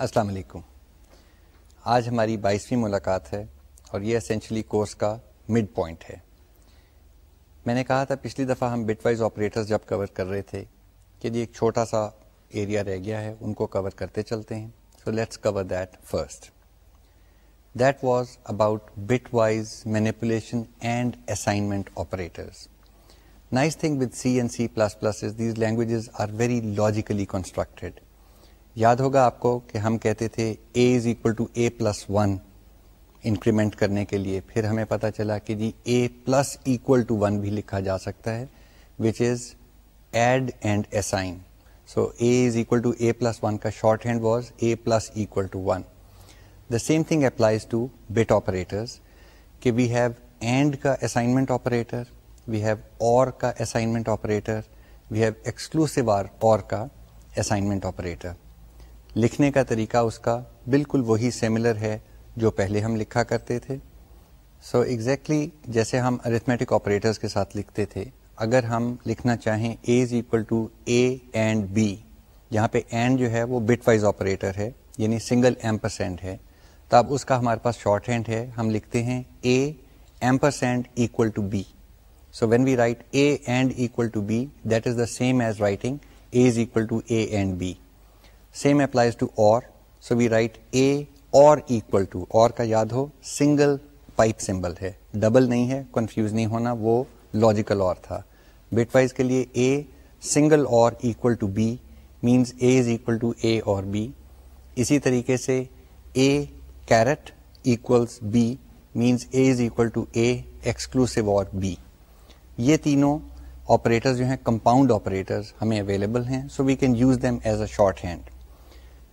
السلام علیکم۔ آج ہماری بائیسویں ملاقات ہے اور یہ اسینشلی کورس کا مڈ پوائنٹ ہے۔ میں نے کہا تھا پچھلی دفعہ ہم بٹ وائز آپریٹر جب کور کر رہے تھے کہ جی ایک چھوٹا سا ایریا رہ گیا ہے، ان کو کور کرتے چلتے ہیں۔ So let's cover that first that was about bitwise manipulation and assignment operators nice thing with C and C plus plus these languages are very logically constructed یاد ہوگا آپ کو کہ ہم کہتے تھے A is equal to A plus one increment کرنے کے لیے۔ پھر ہمیں پتا چلا کہ جی A plus equal to one بھی لکھا جا سکتا ہے which is add and assign so a is equal to a plus one کا shorthand was a plus equal to one the same thing applies to bit operators کہ we have and کا assignment operator we have or کا assignment operator we have exclusive or or کا assignment operator لکھنے کا طریقہ اس کا بالکل وہی سیملر ہے جو پہلے ہم لکھا کرتے تھے۔ سو so ایگزیکٹلی exactly جیسے ہم ارتھمیٹک آپریٹرس کے ساتھ لکھتے تھے، اگر ہم لکھنا چاہیں a is equal to a and b جہاں پہ اینڈ جو ہے وہ بٹ وائز آپریٹر ہے یعنی سنگل ایم پرسینٹ ہے۔ تو اب اس کا ہمارے پاس شارٹ ہینڈ ہے، ہم لکھتے ہیں A ampersand equal to B so when we write A and equal to B that is the same as writing A is equal to A and B same applies to or so we right A اور equal to or کا یاد ہو single pipe symbol ہے. Double نہیں ہے confuse نہیں ہونا، وہ لاجیکل اور تھا. بٹ وائز کے لیے A single or equal to B means A is equal to A or B اسی طریقے سے A caret equals B means A is equal to A exclusive or B یہ تینوں آپریٹر جو ہیں کمپاؤنڈ آپریٹر ہمیں اویلیبل ہیں so we can use them as a shorthand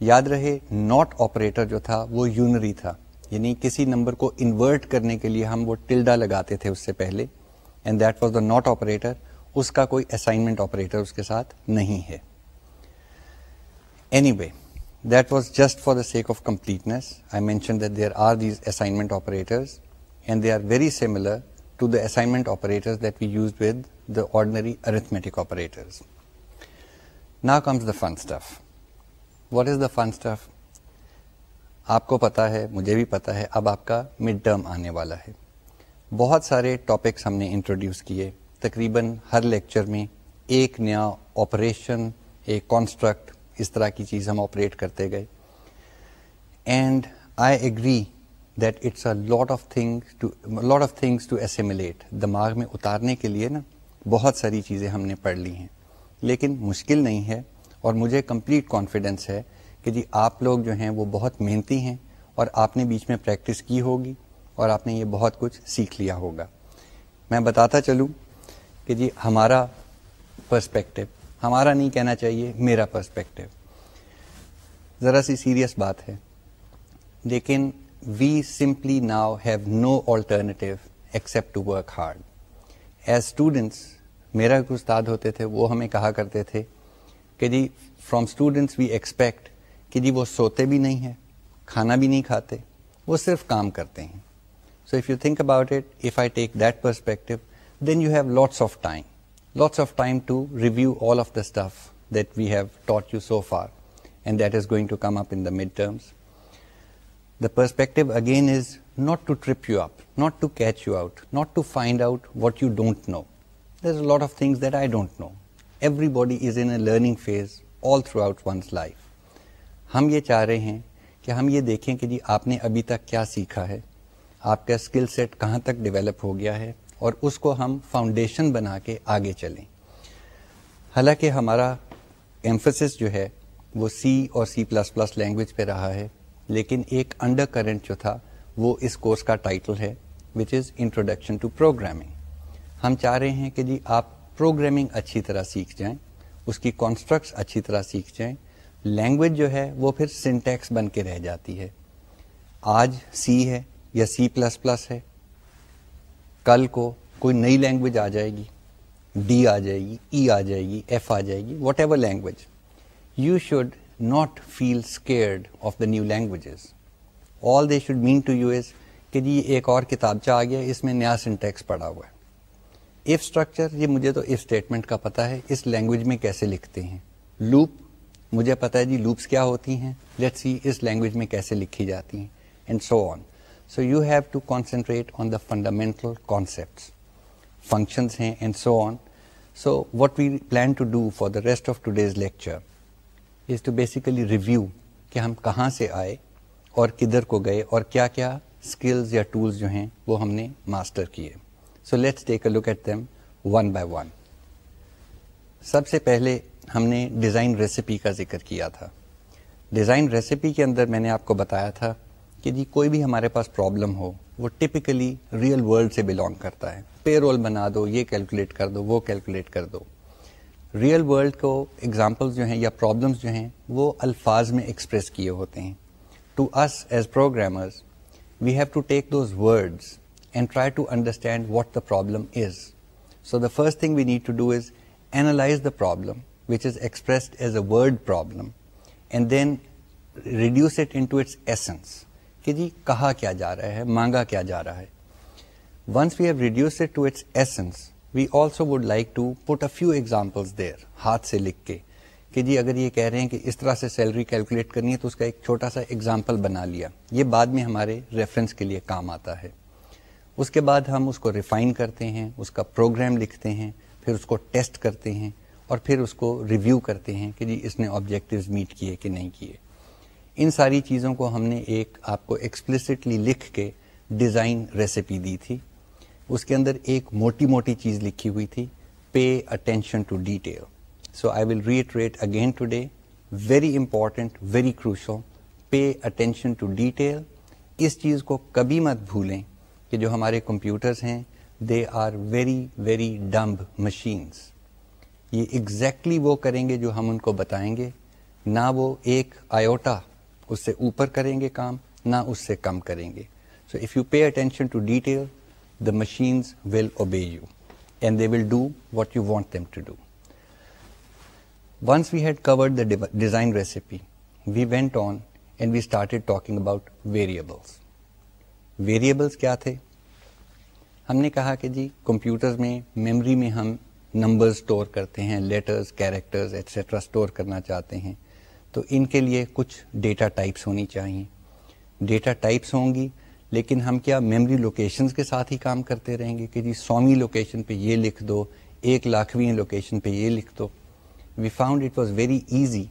یاد رہے ناٹ آپریٹر جو تھا، وہ یونری تھا۔ یعنی کسی نمبر کو انورٹ کرنے کے لیے ہم وہ ٹلڈا لگاتے تھے اس سے پہلے and that was the not operator اس کا کوئی اسائنمنٹ آپریٹر اس کے ساتھ نہیں ہے۔ Anyway that was just for the sake of completeness I mention that there are these assignment operators and they are very similar to the assignment operator that we use with the ordinary arithmetic operators نا comes the fun stuff what is the fun stuff آپ کو پتا ہے مجھے بھی پتا ہے اب آپ کا مڈ ٹرم آنے والا ہے بہت سارے ٹاپکس ہم نے انٹروڈیوس کیے تقریباً ہر لیکچر میں ایک نیا آپریشن ایک کانسٹرکٹ اس طرح کی چیز ہم آپریٹ کرتے گئے and I agree that it's a lot of thing lot of things to assimilate دماغ میں اتارنے کے لیے نا بہت ساری چیزیں ہم نے پڑھ لی ہیں لیکن مشکل نہیں ہے اور مجھے کمپلیٹ کانفیڈینس ہے کہ جی آپ لوگ جو ہیں وہ بہت محنتی ہیں اور آپ نے بیچ میں پریکٹس کی ہوگی اور آپ نے یہ بہت کچھ سیکھ لیا ہوگا۔ میں بتاتا چلوں کہ جی ہمارا پرسپیکٹو ہمارا نہیں کہنا چاہیے میرا پرسپیکٹو ذرا سی سیریس بات ہے۔ لیکن we simply now have no alternative except to work hard as students میرا استاد ہوتے تھے، وہ ہمیں کہا کرتے تھے کہ جی فرام اسٹوڈینٹس وی ایکسپیکٹ کہ جی وہ سوتے بھی نہیں ہیں، کھانا بھی نہیں کھاتے، وہ صرف کام کرتے ہیں. So if you think about it if I take that perspective then you have lots of time lots of time to review all of the stuff that we have taught you so far and that is going to come up in the mid terms the perspective again is not to trip you up not to catch you out not to find out what you don't know there is lot of things that I don't know everybody is in a learning phase all throughout one's life ہم یہ چاہ رہے ہیں کہ ہم یہ دیکھیں کہ جی آپ نے ابھی تک کیا سیکھا ہے؟ آپ کا اسکل سیٹ کہاں تک ڈیولپ ہو گیا ہے؟ اور اس کو ہم فاؤنڈیشن بنا کے آگے چلیں۔ حالانکہ ہمارا ایمفسس جو ہے وہ سی اور سی پلس پلس لینگویج پہ رہا ہے، لیکن ایک انڈر کرنٹ جو تھا وہ اس کورس کا ٹائٹل ہے which is introduction to programming ہم چاہ رہے ہیں کہ جی آپ پروگرامنگ اچھی طرح سیکھ جائیں، اس کی کانسٹرکٹس اچھی طرح سیکھ جائیں لینگویج جو ہے وہ پھر سنٹیکس بن کے رہ جاتی ہے۔ آج سی ہے یا سی پلس پلس ہے، کل کو کوئی نئی لینگویج آ جائے گی ڈی آ جائے گی ای آ جائے گی ایف آ جائے گی whatever language you should not feel scared of the new languages all they should mean to you is کہ جی ایک اور کتابچہ آ گیا، اس میں نیا سنٹیکس پڑا ہوا ہے۔ ایف اسٹرکچر یہ مجھے تو ایف اسٹیٹمنٹ کا پتا ہے، اس لینگویج میں کیسے لکھتے ہیں؟ لوپ مجھے پتا ہے جی لوپس کیا ہوتی ہیں؟ لیٹ سی اس لینگویج میں کیسے لکھی جاتی ہیں and so on so you have to concentrate on the fundamental concept functions ہیں and so on so what we plan to do for the rest of today's lecture is to basically review کہ ہم کہاں سے آئے اور کدھر کو گئے اور کیا کیا اسکلز یا ٹولس جو ہیں وہ ہم نے ماسٹر کیے۔ So let's take a look at them one by one سب سے پہلے ہم نے ڈیزائن ریسیپی کا ذکر کیا تھا۔ ڈیزائن ریسیپی کے اندر میں نے آپ کو بتایا تھا کہ جی کوئی بھی ہمارے پاس پرابلم ہو، وہ ٹپکلی ریئل ورلڈ سے بلونگ کرتا ہے۔ پے رول بنا دو، یہ کیلکولیٹ کر دو، وہ کیلکولیٹ کر دو۔ ریئل ورلڈ کو ایگزامپل جو ہیں یا پرابلمس جو ہیں، وہ الفاظ میں ایکسپریس کیے ہوتے ہیں۔ To us as programmers we have to take those words and try to understand what the problem is so the first thing we need to do is analyse the problem which is expressed as a word problem and then reduce it into its essence کہ جی کہا کیا جا رہا ہے مانگا کیا جا رہا ہے once we have reduce it to its essence we also would like to put a few examples there ہاتھ سے لکھ کے کہ جی اگر یہ کہہ رہے ہیں کہ اس طرح سے سیلری کیلکولیٹ کرنی ہے تو اس کا ایک چھوٹا سا ایگزامپل بنا لیا یہ بعد میں ہمارے ریفرنس کے لیے کام آتا ہے اس کے بعد ہم اس کو ریفائن کرتے ہیں، اس کا پروگرام لکھتے ہیں، پھر اس کو ٹیسٹ کرتے ہیں اور پھر اس کو ریویو کرتے ہیں کہ جی اس نے آبجیکٹیوز میٹ کیے کہ نہیں کیے۔ ان ساری چیزوں کو ہم نے ایک آپ کو ایکسپلسٹلی لکھ کے ڈیزائن ریسیپی دی تھی۔ اس کے اندر ایک موٹی موٹی چیز لکھی ہوئی تھی pay attention to detail so I will rate rate again today very important very crucial pay attention to detail اس چیز کو کبھی مت بھولیں۔ کہ جو ہمارے کمپیوٹرز ہیں they are very very dumb machines یہ ایگزیکٹلی exactly وہ کریں گے جو ہم ان کو بتائیں گے۔ نہ وہ ایک آئیوٹا اس سے اوپر کریں گے کام، نہ اس سے کم کریں گے۔ So if you pay attention to detail the machines will obey you and they will do what you want them to do once we had covered the design recipe we went on and we started talking about variables variables کیا تھے؟ ہم نے کہا کہ جی computer میں memory میں ہم نمبر اسٹور کرتے ہیں لیٹرز کیریکٹرز ایٹسٹرا اسٹور کرنا چاہتے ہیں۔ تو ان کے لیے کچھ ڈیٹا ٹائپس ہونی چاہیے۔ ڈیٹا ٹائپس ہوں گی، لیکن ہم کیا میموری لوکیشنز کے ساتھ ہی کام کرتے رہیں گے کہ جی سومی لوکیشن پہ یہ لکھ دو، ایک لاکھویں لوکیشن پہ یہ لکھ دو۔ We found it was very easy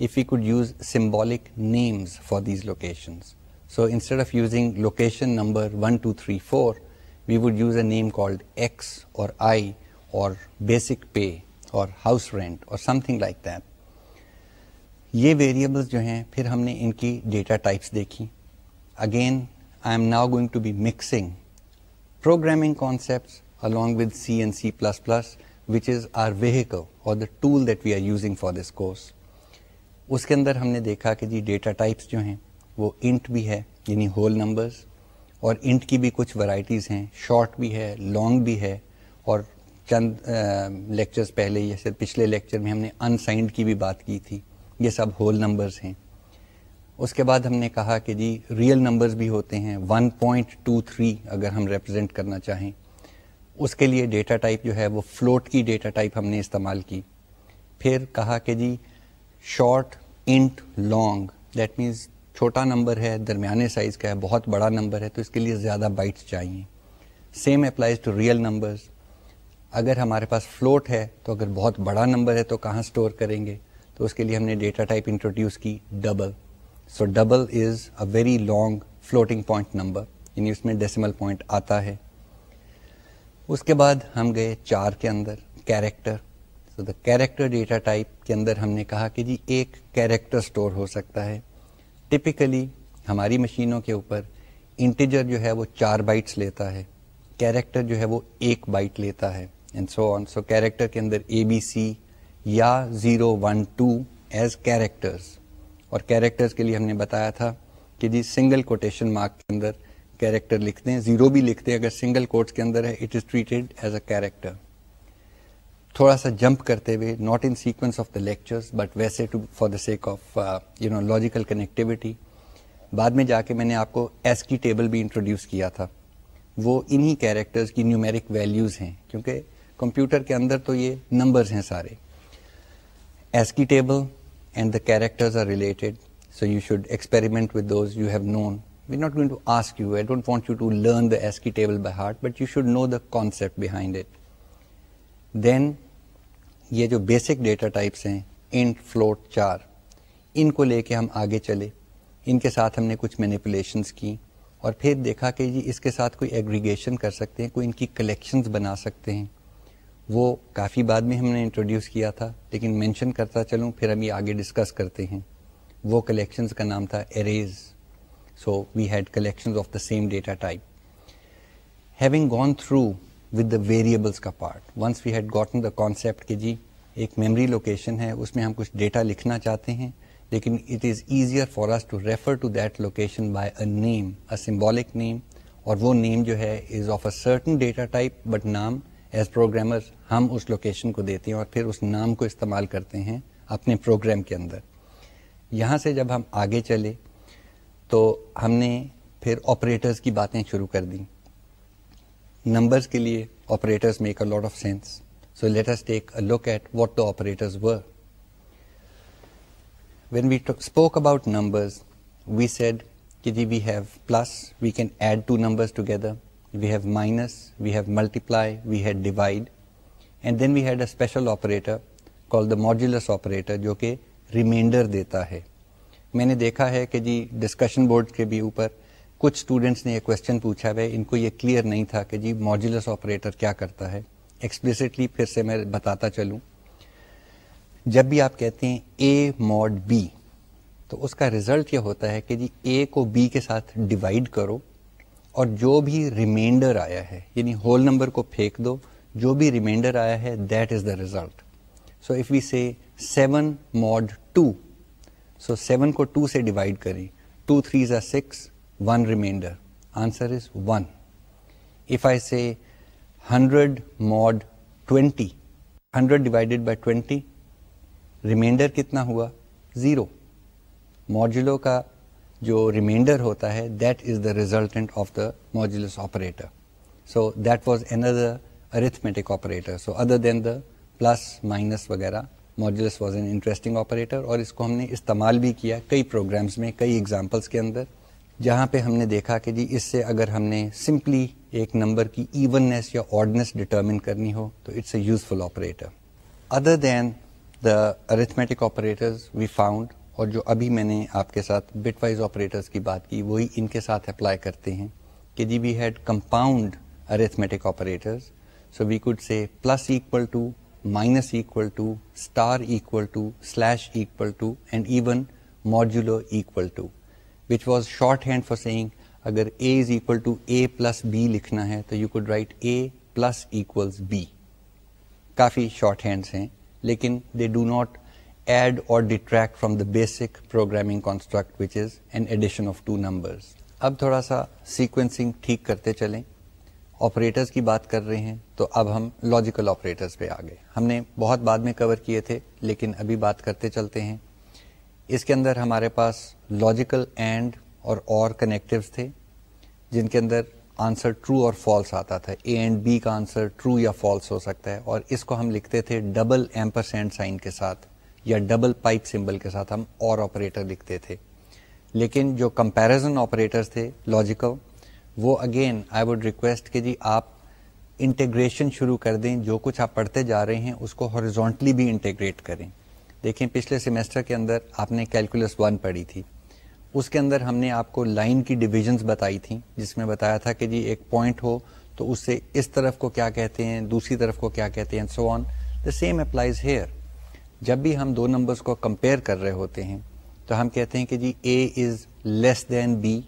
if you could use symbolic names for these locations so instead of using location number one two three four we would use a name called X اور I اور basic pay اور house rent اور something like that یہ variables جو ہیں، پھر ہم نے ان کی ڈیٹا ٹائپس دیکھی. Again I am now going to be mixing programming concept along with C and C plus plus which is our vehicle or the tool that we are using for this course اس کے اندر ہم نے دیکھا کہ جی data types جو ہیں وہ انٹ بھی ہے یعنی ہول نمبرز اور انٹ کی بھی کچھ ورائٹیز ہیں. شارٹ بھی ہے لانگ بھی ہے، اور چند لیکچرز پہلے یا پھر پچھلے لیکچر میں ہم نے انسائنڈ کی بھی بات کی تھی. یہ سب ہول نمبرز ہیں. اس کے بعد ہم نے کہا کہ جی ریئل نمبرز بھی ہوتے ہیں. 1.23 اگر ہم ریپرزینٹ کرنا چاہیں. اس کے لیے ڈیٹا ٹائپ جو ہے، وہ فلوٹ کی ڈیٹا ٹائپ ہم نے استعمال کی. پھر کہا کہ جی short int long that means چھوٹا نمبر ہے، درمیانے سائز کا ہے، بہت بڑا نمبر ہے، تو اس کے لیے زیادہ بائٹس چاہیے۔ Same applies to real numbers اگر ہمارے پاس فلوٹ ہے، تو اگر بہت بڑا نمبر ہے، تو کہاں اسٹور کریں گے؟ تو اس کے لیے ہم نے ڈیٹا ٹائپ انٹروڈیوس کی double so double is a very long floating point number یعنی اس میں ڈیسیمل پوائنٹ آتا ہے۔ اس کے بعد ہم گئے چار کے اندر character so the character data type کے اندر ہم نے کہا کہ جی ایک کیریکٹر اسٹور ہو سکتا ہے۔ ٹپکلی ہماری مشینوں کے اوپر انٹیجر جو ہے وہ چار بائٹس لیتا ہے کیریکٹر جو ہے وہ ایک بائٹ لیتا ہے and so on so character کے اندر اے بی سی یا zero one two as characters اور کیریکٹرس کے لیے ہم نے بتایا تھا کہ جی سنگل کوٹیشن مارک کے اندر کیریکٹر لکھتے ہیں زیرو بھی لکھتے ہیں اگر سنگل کوٹس کے اندر ہے it is treated as a character تھوڑا سا جمپ کرتے ہوئے not in sequence of the lectures but ویسے to for the sake of you know logical connectivity بعد میں جا کے میں نے آپ کو ایس کی ٹیبل بھی انٹروڈیوس کیا تھا وہ انہی کیریکٹرز کی نیومیرک ویلیوز ہیں کیونکہ کمپیوٹر کے اندر تو یہ نمبرز ہیں سارے ASCII table and the characters are related. So you should experiment with those you have known. We're not going to ask you, I don't want you to learn the ASCII table by heart, but you should know the concept behind it. Then یہ جو basic data types ہیں int float char ان کو لے کے ہم آگے چلے۔ ان کے ساتھ ہم نے کچھ مینیپولیشنس کی اور پھر دیکھا کہ جی اس کے ساتھ کوئی ایگریگیشن کر سکتے ہیں، کوئی ان کی کلیکشنز بنا سکتے ہیں۔ وہ کافی بعد میں ہم نے انٹروڈیوس کیا تھا، لیکن مینشن کرتا چلوں، پھر ہم یہ آگے ڈسکس کرتے ہیں۔ وہ کلیکشنز کا نام تھا arrays so we had collection of the same data type having gone through with the variables کا part once we had gotten the concept کہ جی ایک میمری لوکیشن ہے اس میں ہم کچھ ڈیٹا لکھنا چاہتے ہیں لیکن it is easier for us to refer to that location by a name a symbolic name اور وہ نیم جو ہے is of a certain data type but نام ایز پروگرامر ہم اس لوکیشن کو دیتے ہیں اور پھر اس نام کو استعمال کرتے ہیں اپنے پروگرام کے اندر۔ یہاں سے جب ہم آگے چلے، تو ہم نے پھر آپریٹرز کی باتیں شروع کر دیں۔ نمبرز کے لیے operators make a lot of sense so let's take a look at what the operators were when we spoke about numbers we said کہ جی we have plus we can add two numbers together we have minus we have multiply we had divide and then we had a special operator call the modulus operator جو کہ reminder دیتا ہے میں نے دیکھا ہے کہ جی ڈسکشن بورڈ کے بھی اوپر کچھ اسٹوڈینٹس نے یہ کوشچن پوچھا ہے ان کو یہ کلیئر نہیں تھا کہ جی ماڈولس آپریٹر کیا کرتا ہے۔ ایکسپلسٹلی پھر سے میں بتاتا چلوں۔ جب بھی آپ کہتے ہیں اے ماڈ بی تو اس کا ریزلٹ یہ ہوتا ہے کہ جی اے کو بی کے ساتھ ڈیوائڈ کرو اور جو بھی ریمائنڈر آیا ہے یعنی ہول نمبر کو پھینک دو، جو بھی ریمائنڈر آیا ہے that is the result so if we see seven mod two so seven کو ٹو سے ڈیوائڈ کریں۔ Two threes are six one remainder answer is one if I see hundred mod twenty hundred divided by twenty remainder کتنا ہوا zero modulo کا جو remainder ہوتا ہے that is the resultant of the modulus operator so that was another arithmetic operator so other than the plus minus وغیرہ modulus was an interesting operator اور اس کو ہم نے استعمال بھی کیا کئی پروگرامس میں کئی ایگزامپلس کے اندر جہاں پہ ہم نے دیکھا کہ جی اس سے اگر ہم نے سمپلی ایک نمبر کی ایوننیس یا آڈنیس ڈٹرمن کرنی ہو تو it's a useful operator other than the arithmetic operators we found اور جو ابھی میں نے آپ کے ساتھ بٹ وائز آپریٹرز کی بات کی وہی ان کے ساتھ اپلائی کرتے ہیں کہ جی we had compound arithmetic operators so we could say plus equal to minus equal to star equal to slash equal to and even modulo equal to which was short hand for saying اگر A is equal to A plus B لکھنا ہے تو you could write A plus equals B coffee short hands ہیں لیکن they do not add or detract from the basic programming construct which is an addition of two numbers اب تھوڑا سا sequencing ٹھیک کرتے چلیں آپریٹرز کی بات کر رہے ہیں تو اب ہم لاجیکل آپریٹرز پہ آ گئے ہم نے بہت بعد میں کور کیے تھے لیکن ابھی بات کرتے چلتے ہیں اس کے اندر ہمارے پاس لاجیکل اینڈ اور اور کنیکٹوز تھے، جن کے اندر آنسر ٹرو اور فالس آتا تھا۔ اے اینڈ بی کا آنسر ٹرو یا فالس ہو سکتا ہے، اور اس کو ہم لکھتے تھے ڈبل ایمپرسینٹ سائن کے ساتھ یا ڈبل پائپ سمبل کے ساتھ ہم اور آپریٹر لکھتے تھے۔ لیکن جو کمپیرزن آپریٹرس تھے لاجیکل وہ اگین آئی وڈ ریکویسٹ کہ جی آپ انٹیگریشن شروع کر دیں، جو کچھ آپ پڑھتے جا رہے ہیں، اس کو ہارزونٹلی بھی انٹیگریٹ کریں۔ دیکھیں پچھلے سیمسٹر کے اندر آپ نے کیلکولس ون پڑھی تھی۔ اس کے اندر ہم نے آپ کو لائن کی ڈویژنس بتائی تھی جس میں بتایا تھا کہ جی ایک پوائنٹ ہو تو اس سے اس طرف کو کیا کہتے ہیں، دوسری طرف کو کیا کہتے ہیں so on the same applies here جب بھی ہم دو نمبرز کو کمپیئر کر رہے ہوتے ہیں تو ہم کہتے ہیں کہ جی اے از لیس دین بی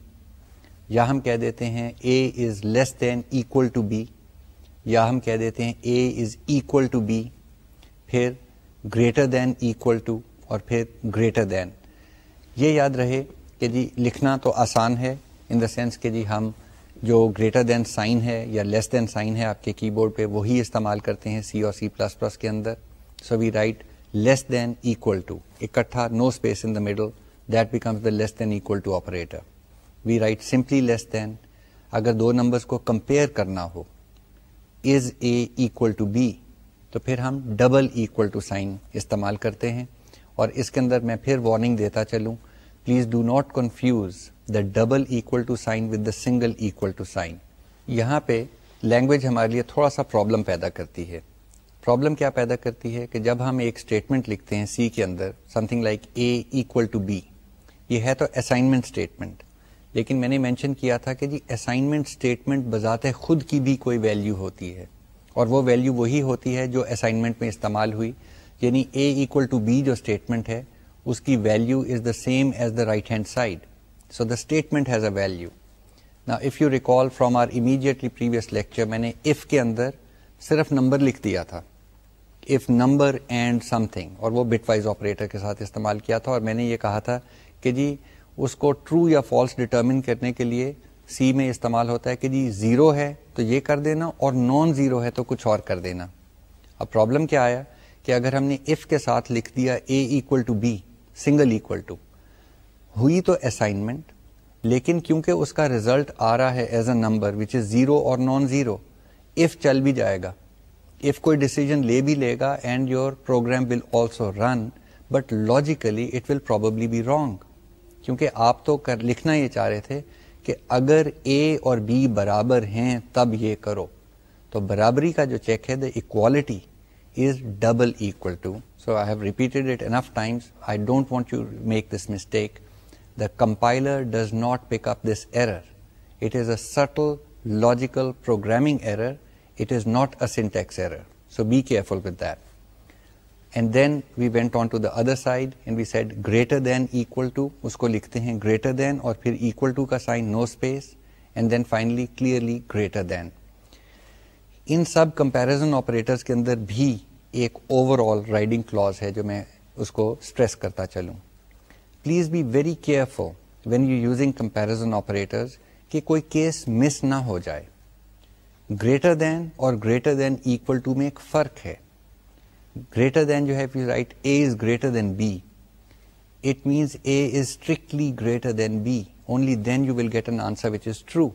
یا ہم کہہ دیتے ہیں A is less than equal to B یا ہم کہہ دیتے ہیں A is equal to B پھر گریٹر دین ایکول ٹو اور پھر گریٹر دین یہ یاد رہے کہ جی لکھنا تو آسان ہے ان دا سینس کہ جی ہم جو گریٹر دین سائن ہے یا لیس دین سائن ہے آپ کے کی بورڈ پہ، وہی استعمال کرتے ہیں سی اور سی پلس پلس کے اندر. So we write less than equal to اکٹھا no space in the middle that becomes the less than equal to operator we write simply less than اگر دو نمبرس کو کمپیئر کرنا ہو is A equal to B تو پھر ہم double equal to sign استعمال کرتے ہیں اور اس کے اندر میں پھر وارننگ دیتا چلوں۔ Please do not confuse the double equal to sign with the single equal to sign یہاں پہ لینگویج ہمارے لیے تھوڑا سا پرابلم پیدا کرتی ہے۔ پرابلم کیا پیدا کرتی ہے کہ جب ہم ایک اسٹیٹمنٹ لکھتے ہیں سی کے اندر something like A equal to B یہ ہے تو اسائنمنٹ اسٹیٹمنٹ لیکن میں نے مینشن کیا تھا کہ جی اسائنمنٹ اسٹیٹمنٹ بذات خود کی بھی کوئی ویلو ہوتی ہے۔ اور وہ ویلو وہی ہوتی ہے جو اسائنمنٹ میں استعمال ہوئی یعنی اے اکول ٹو بی جو اسٹیٹمنٹ ہے، اس کی value is the same as the right hand side so the statement has a value نا if you recall from our immediately previous lecture میں نے اف کے اندر صرف نمبر لکھ دیا تھا۔ If number and something اور وہ بٹ وائز آپریٹر کے ساتھ استعمال کیا تھا، اور میں نے یہ کہا تھا کہ جی اس کو ٹرو یا فالس ڈٹرمن کرنے کے لیے سی میں استعمال ہوتا ہے کہ جی زیرو ہے تو یہ کر دینا اور نان زیرو ہے تو کچھ اور کر دینا۔ اب پرابلم کیا آیا؟ کہ اگر ہم نے اف کے ساتھ لکھ دیا A equal to B single equal to ہوئی تو اسائنمنٹ لیکن کیونکہ اس کا ریزلٹ آ رہا ہے as a number which is zero اور نان زیرو اف چل بھی جائے گا۔ اف کوئی ڈیسیجن لے بھی لے گا and your program will also run but logically it will probably be wrong کیونکہ آپ تو کر، لکھنا یہ چاہ رہے تھے کہ اگر اے اور بی برابر ہیں، تب یہ کرو۔ تو برابری کا جو چیک ہے the equality is double equal to so I have repeated it enough times I don't want you make this mistake the compiler does not pick up this error it is a still logical programming error it is not a syntax error so be careful with that and then we went on to the other side and we said greater than equal to اس کو لکھتے ہیں greater than اور پھر equal to کا sign no space and then finally clearly greater than ان سب comparison operators کے اندر بھی ایک اوور آل رائڈنگ کلوز ہے جو میں اس کو اسٹریس کرتا چلوں please be very careful when you using comparison operators کہ کوئی کیس مس نہ ہو جائے گریٹر دین اور گریٹر دین اکول ٹو میں ایک فرق ہے گریٹر دین جو ہے right A is greater than B it means A is strictly greater than B only then you will get an answer which is true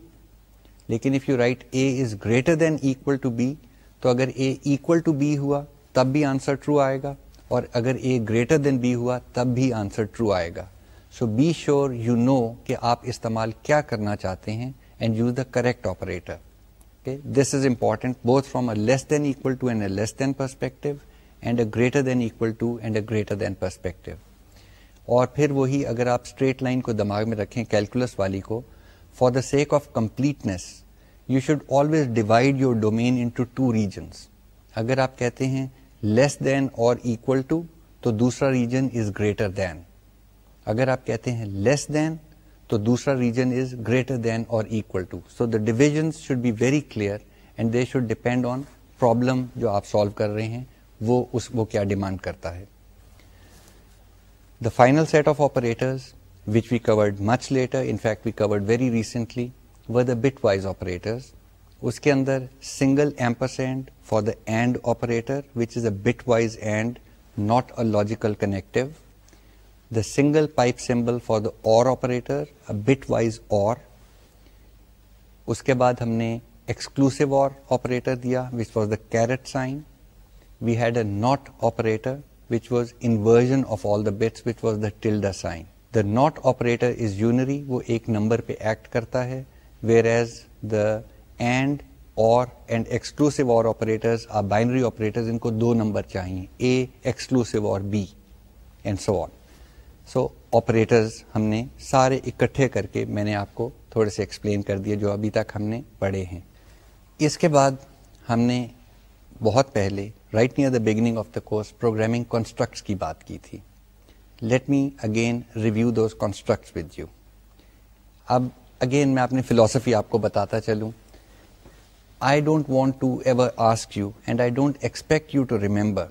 لیکن if you write A is greater than equal to B تو اگر اے equal to be ہوا تب بھی answer true آئے گا اور اگر اے گریٹر دین بی ہوا تب بھی آنسر ٹرو آئے گا so be sure you know کہ آپ استعمال کیا کرنا چاہتے ہیں and use the correct operator this is important both from A less than equal to and A less than perspective and A greater than equal to and A greater than perspective اور پھر وہی اگر آپ straight line کو دماغ میں رکھیں calculus والی کو for the sake of completeness you should always divide your domain into two regions اگر آپ کہتے ہیں less than or equal to تو دوسرا ریجن از گریٹر دین اگر آپ کہتے ہیں لیس دین تو دوسرا region is greater than or equal to so the division should be very clear and they should depend on problem جو آپ سالو کر رہے ہیں وہ اس وہ کیا ڈیمانڈ کرتا ہے؟ The final set of operator which we covered much later in fact we covered very recently were the bitwise operators اس کے اندر single ampersand for the and operator which is a bitwise and not a logical connective the single pipe symbol for the or operator but wise or اس کے بعد ہم نے exclusive or operator دیا which was the caret sign we had a not operator which was inversion of all the bits which was the tilde sign the not operator is unary وہ ایک number پہ act کرتا ہے whereas the and or and exclusive or operators binary operators ان کو دو number چاہیے A exclusive or B and so on so operators ہم نے سارے اکٹھے کر کے میں نے آپ کو تھوڑے سے ایکسپلین کر دیا جو ابھی تک ہم نے پڑھے ہیں اس کے بعد ہم نے بہت پہلے right near the beginning of the course programming constructs کی بات کی تھی۔ Let me again review those constructs with you اب اگین میں اپنی فلاسفی آپ کو بتاتا چلوں۔ I don't want to ever ask you and I don't expect you to remember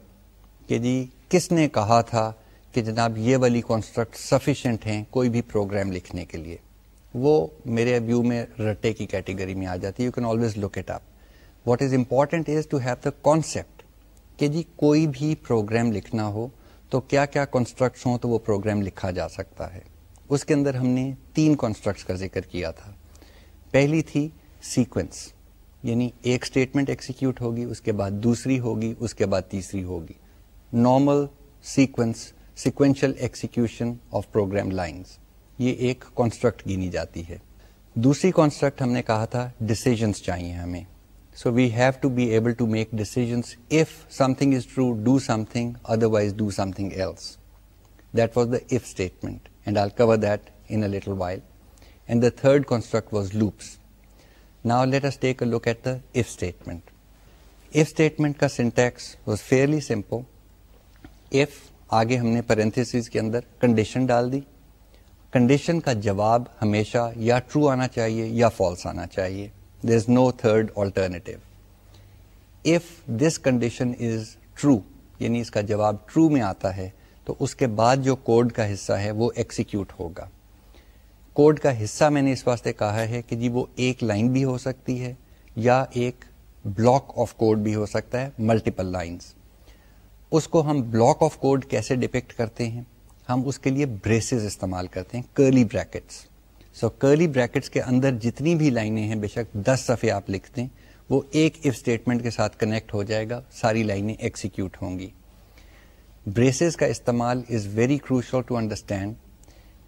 کہ جی کس نے کہا تھا کہ جناب یہ والی کانسٹرکٹ سفیشینٹ ہیں کوئی بھی پروگرام لکھنے کے لیے؟ وہ میرے ویو میں رٹے کی کیٹیگری میں آ جاتی ہے۔ You can always look it up what is important is to have the concept کہ جی کوئی بھی پروگرام لکھنا ہو تو کیا کیا کانسٹرکٹس ہوں تو وہ پروگرام لکھا جا سکتا ہے۔ اس کے اندر ہم نے تین کانسٹرکٹس کا ذکر کیا تھا۔ پہلی تھی سیکوینس یعنی ایک اسٹیٹمنٹ ایکسیکیوٹ ہوگی، اس کے بعد دوسری ہوگی، اس کے بعد تیسری ہوگی۔ Normal sequence sequential execution of program lines یہ ایک کانسٹرکٹ گینی جاتی ہے۔ دوسری کانسٹرکٹ ہم نے کہا تھا ڈسیزنس چاہیے ہمیں۔ So we have to be able to make decisions if something is true do something otherwise do something else that was the if statement and I'll cover that in little while and the third construct was loops now let's take a look at the if statement if statement کا syntax was fairly simple if آگے ہم نے parenthesis کے اندر condition ڈال the condition کا جواب ہمیشہ یا ٹرو آنا چاہیے یا فالس آنا چاہیے there is no third alternative if this condition is true یعنی اس کا جواب ٹرو میں آتا ہے، تو اس کے بعد جو کوڈ کا حصہ ہے، وہ ایکسیکیوٹ ہوگا۔ کوڈ کا حصہ میں نے اس واسطے کہا ہے کہ جی وہ ایک لائن بھی ہو سکتی ہے یا ایک بلاک آف کوڈ بھی ہو سکتا ہے ملٹیپل لائنس اس کو ہم بلاک آف کوڈ کیسے ڈپیکٹ کرتے ہیں؟ ہم اس کے لیے بریسز استعمال کرتے ہیں curly brackets so curly brackets کے اندر جتنی بھی لائنیں ہیں، بے شک دس صفحے آپ لکھتے ہیں، وہ ایک اف اسٹیٹمنٹ کے ساتھ کنیکٹ ہو جائے گا، ساری لائنیں ایکسیکیوٹ ہوں گی۔ بریسز کا استعمال is very crucial to understand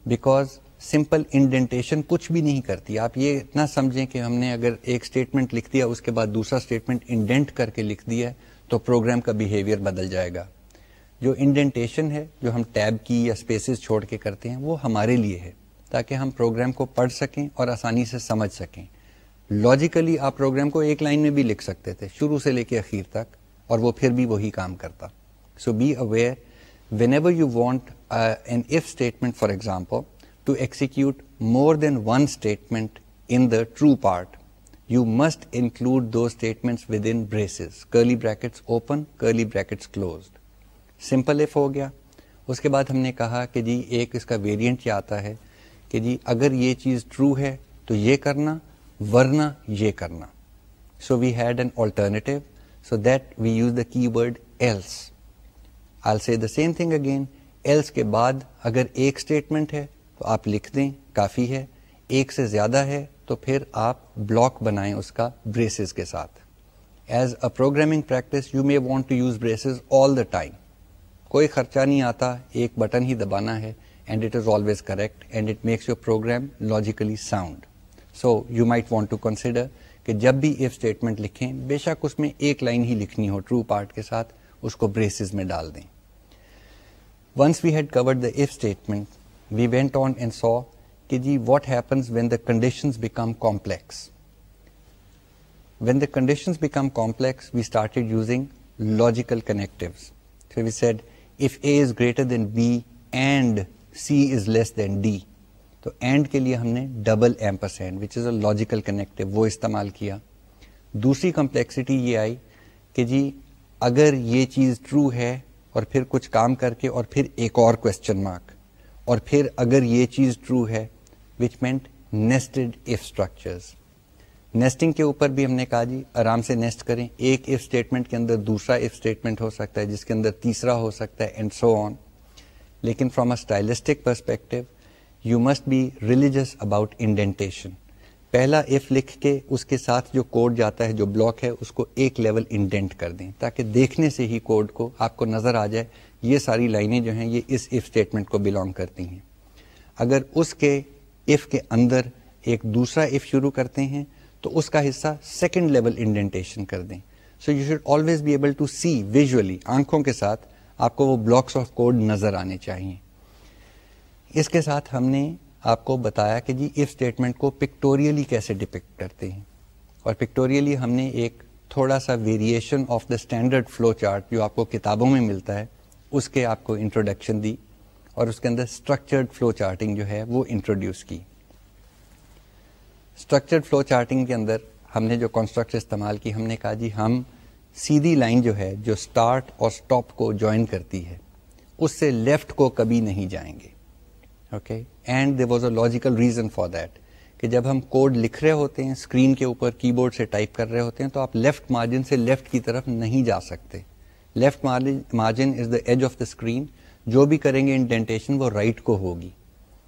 because simple indentation کچھ بھی نہیں کرتی۔ آپ یہ اتنا سمجھیں کہ ہم نے اگر ایک اسٹیٹمنٹ لکھ دیا، اس کے بعد دوسرا اسٹیٹمنٹ انڈینٹ کر کے لکھ دیا تو پروگرام کا بہیویئر بدل جائے گا۔ جو انڈینٹیشن ہے، جو ہم ٹیب کی یا اسپیسیز چھوڑ کے کرتے ہیں، وہ ہمارے لیے ہے۔ تاکہ ہم پروگرام کو پڑھ سکیں اور آسانی سے سمجھ سکیں۔ لاجیکلی آپ پروگرام کو ایک لائن میں بھی لکھ سکتے تھے، شروع سے لے کے اخیر تک، اور وہ پھر بھی وہی کام کرتا۔ So be aware whenever you want an if statement for example to execute more than one statement in the true part you must include the statement within braces curly brackets open curly brackets closed simple if ہو گیا۔ اس کے بعد ہم نے کہا کہ جی ایک اس کا ویریئنٹ یہ آتا ہے کہ جی اگر یہ چیز ٹرو ہے تو یہ کرنا، ورنہ یہ کرنا۔ So we had an alternative so that we use the keyword else I'll see the same thing again else کے بعد اگر ایک اسٹیٹمنٹ ہے تو آپ لکھ دیں، کافی ہے۔ ایک سے زیادہ ہے تو پھر آپ بلاک بنائیں اس کا بریسز کے ساتھ۔ As a programming practice you may want to use braces all the time کوئی خرچہ نہیں آتا، ایک بٹن ہی دبانا ہے۔ And it is always correct and it makes your program logically sound so you might want to consider کہ جب بھی ایف اسٹیٹمنٹ لکھیں بے شک اس میں ایک لائن ہی لکھنی ہو ٹرو پارٹ کے ساتھ اس کو بریسز میں ڈال دیں once we had covered the if statement we went on and so کہ جی what happens when the condition become complex when the condition become complex we started using logical connective we said if A is greater than B and C is less than D تو and کے لیے ہم نے double ampersand which is a logical connective وہ استعمال کیا. دوسری complexity یہ آئی کہ جی اگر یہ چیز ٹرو ہے اور پھر کچھ کام کر کے اور پھر ایک اور کوشچن مارک اور پھر اگر یہ چیز ٹرو ہے which meant nested if structures nesting کے اوپر بھی ہم نے کہا جی آرام سے نیسٹ کریں. ایک ایف اسٹیٹمنٹ کے اندر دوسرا ایف اسٹیٹمنٹ ہو سکتا ہے، جس کے اندر تیسرا ہو سکتا ہے اینڈ سو آن لیکن from a stylistic perspective you must be religious about indentation پہلا ایف لکھ کے اس کے ساتھ جو کوڈ جاتا ہے، جو بلاک ہے، اس کو ایک لیول انڈینٹ کر دیں تاکہ دیکھنے سے ہی کوڈ کو آپ کو نظر آ جائے، یہ ساری لائنیں جو ہیں، یہ اس اف اسٹیٹمنٹ کو بلونگ کرتی ہیں۔ اگر اس کے اف کے اندر ایک دوسرا اف شروع کرتے ہیں، تو اس کا حصہ سیکنڈ لیول انڈینٹیشن کر دیں۔ So you should always be able to see visually آنکھوں کے ساتھ آپ کو وہ بلاکس آف کوڈ نظر آنے چاہیے اس کے ساتھ ہم نے آپ کو بتایا کہ جی اف اسٹیٹمنٹ کو پکٹوریلی کیسے ڈپکٹ کرتے ہیں۔ اور پکٹوریلی ہم نے ایک تھوڑا سا variation of the standard flow chart جو آپ کو کتابوں میں ملتا ہے، اس کے آپ کو انٹروڈکشن دی اور اس کے اندر اسٹرکچرڈ فلو چارٹنگ جو ہے وہ انٹروڈیوس کی۔ اسٹرکچرڈ فلو چارٹنگ کے اندر ہم نے جو کانسٹرکٹ استعمال کی، ہم نے کہا جی ہم سیدھی لائن جو ہے، جو اسٹارٹ اور اسٹاپ کو جوائن کرتی ہے، اس سے لیفٹ کو کبھی نہیں جائیں گے۔ Okay and there was a logical reason for that کہ جب ہم کوڈ لکھ رہے ہوتے ہیں اسکرین کے اوپر کی بورڈ سے ٹائپ کر رہے ہوتے ہیں، تو آپ لیفٹ مارجن سے لیفٹ کی طرف نہیں جا سکتے۔ Left margin is the edge of the screen جو بھی کریں گے انڈینٹیشن وہ رائٹ right کو ہوگی۔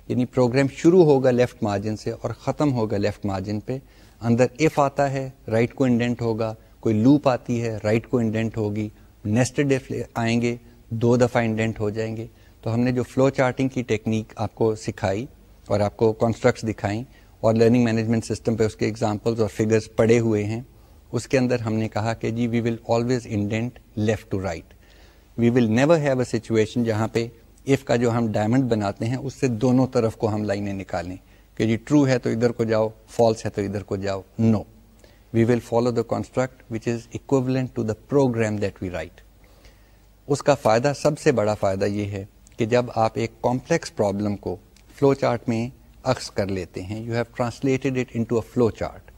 یعنی پروگرام شروع ہوگا لیفٹ مارجن سے اور ختم ہوگا لیفٹ مارجن پہ۔ اندر ایف آتا ہے رائٹ right کو انڈینٹ ہوگا۔ کوئی لوپ آتی ہے رائٹ right کو انڈینٹ ہوگی نیسٹڈ آئیں گے، دو دفعہ انڈینٹ ہو جائیں گے۔ تو ہم نے جو فلو چارٹنگ کی ٹیکنیک آپ کو سکھائی اور آپ کو کانسٹرکٹس دکھائیں اور لرننگ مینجمنٹ سسٹم پہ اس کے ایگزامپلس اور فگرس پڑے ہوئے ہیں، اس کے اندر ہم نے کہا کہ جی we will always indent left to right we will never have a situation جہاں پہ ایف کا جو ہم ڈائمنڈ بناتے ہیں، اس سے دونوں طرف کو ہم لائنیں نکالیں کہ جی ٹرو ہے تو ادھر کو جاؤ فالس ہے تو ادھر کو جاؤ۔ Now we will follow the construct which is equivalent to the program that we write اس کا فائدہ سب سے بڑا فائدہ یہ ہے کہ جب آپ ایک کمپلیکس پرابلم کو فلو چارٹ میں عکس کر لیتے ہیں you have translated it into a flow chart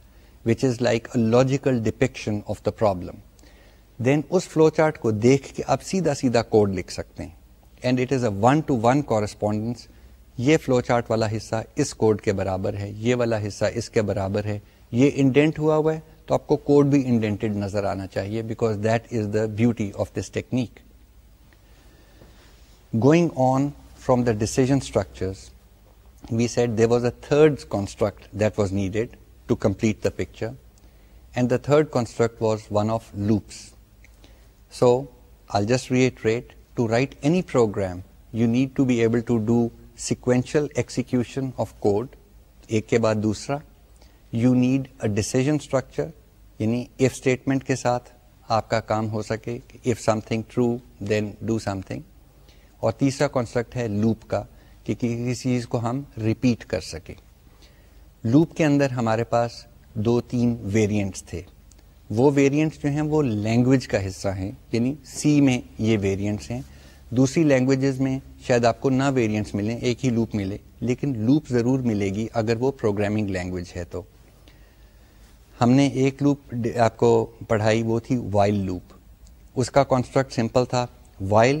which is like a logical depiction of the problem then us flow chart کو دیکھ کے آپ سیدھا سیدھا کوڈ لکھ سکتے ہیں and it is a one to one correspondence یہ فلو چارٹ والا حصہ اس کوڈ کے برابر ہے یہ والا حصہ اس کے برابر ہے یہ انڈینٹ ہوا ہوا ہے، تو آپ کو کوڈ بھی انڈینٹڈ نظر آنا چاہیے because that is the beauty of this technique going on from the decision structures we said there was a third construct that was needed to complete the picture and the third construct was one of loops so I just wrote to write any program you need to be able to do sequential execution of code ایک کے بعد دوسرا you need a decision structure یعنی F statement کے ساتھ آپ کا کام ہو سکے if something true then do something اور تیسرا کانسیپٹ ہے لوپ کا کہ کسی چیز کو ہم ریپیٹ کر سکیں۔ لوپ کے اندر ہمارے پاس دو تین ویریئنٹس تھے۔ وہ ویریئنٹس جو ہیں وہ لینگویج کا حصہ ہیں یعنی سی میں یہ ویریئنٹس ہیں۔ دوسری لینگویجز میں شاید آپ کو نہ ویریئنٹس ملیں، ایک ہی لوپ ملے، لیکن لوپ ضرور ملے گی اگر وہ پروگرامنگ لینگویج ہے تو۔ ہم نے ایک لوپ آپ کو پڑھائی، وہ تھی وائل لوپ اس کا کانسٹرکٹ سمپل تھا while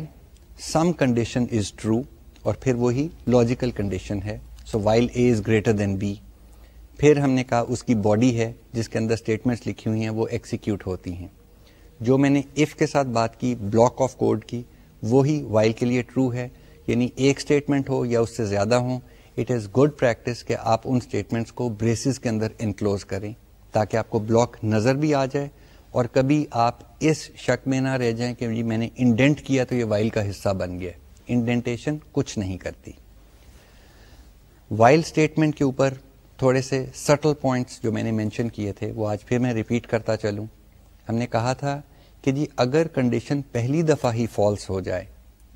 some condition is true اور پھر وہی لاجیکل کنڈیشن ہے. So while A is greater than B پھر ہم نے کہا اس کی باڈی ہے، جس کے اندر اسٹیٹمنٹس لکھی ہوئی ہیں، وہ ایکسیکیوٹ ہوتی ہیں. جو میں نے اف کے ساتھ بات کی بلاک آف کوڈ کی، وہی وائل کے لیے ٹرو ہے. یعنی ایک اسٹیٹمنٹ ہو یا اس سے زیادہ ہوں اٹ از گڈ پریکٹس کہ آپ ان اسٹیٹمنٹس کو بریسز کے اندر انکلوز کریں. تاکہ آپ کو بلاک نظر بھی آ جائے اور کبھی آپ اس شک میں نہ رہ جائیں کہ جی میں نے انڈینٹ کیا تو یہ وائل کا حصہ بن گیا۔ انڈینٹیشن کچھ نہیں کرتی۔ وائل اسٹیٹمنٹ کے اوپر تھوڑے سے سٹل پوائنٹس جو میں نے مینشن کیے تھے، وہ آج پھر میں ریپیٹ کرتا چلوں۔ ہم نے کہا تھا کہ جی اگر کنڈیشن پہلی دفعہ ہی فالس ہو جائے،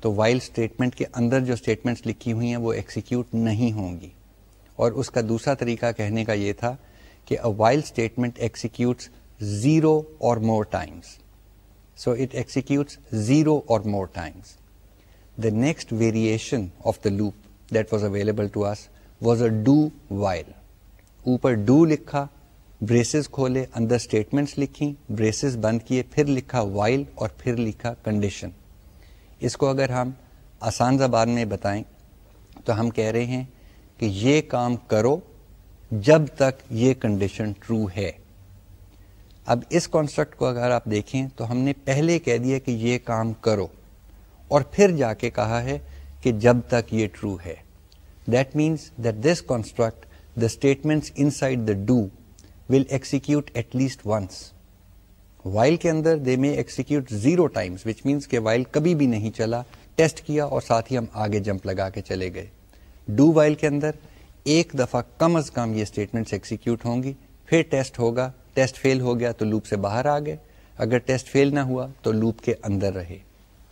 تو وائل اسٹیٹمنٹ کے اندر جو اسٹیٹمنٹس لکھی ہوئی ہیں، وہ ایکسیکیوٹ نہیں ہوں گی۔ اور اس کا دوسرا طریقہ کہنے کا یہ تھا کہ while statement executes zero or more times so it executes zero or more times the next variation of the loop that was available to us was a do while اوپر ڈو لکھا بریسز کھولے، اندر statements لکھی braces بند کیے، پھر لکھا while اور پھر لکھا کنڈیشن اس کو اگر ہم آسان زبان میں بتائیں تو ہم کہہ رہے ہیں کہ یہ کام کرو جب تک یہ کنڈیشن ٹرو ہے۔ اب اس کانسٹرکٹ کو اگر آپ دیکھیں تو ہم نے پہلے کہہ دیا کہ یہ کام کرو اور پھر جا کے کہا ہے کہ جب تک یہ ٹرو ہے۔ That means that this construct the statement inside the do will execute at least once while کے اندر they may execute zero times which means کہ وائل کبھی بھی نہیں چلا ٹیسٹ کیا اور ساتھ ہی ہم آگے جمپ لگا کے چلے گئے۔ ڈو وائل کے اندر ایک دفعہ کم از کم یہ اسٹیٹمنٹ ایکسیکیوٹ ہوں گی، پھر ٹیسٹ ہوگا ٹیسٹ فیل ہو گیا تو لوپ سے باہر آ گئے اگر ٹیسٹ فیل نہ ہوا تو لوپ کے اندر رہے۔